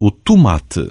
o tomate.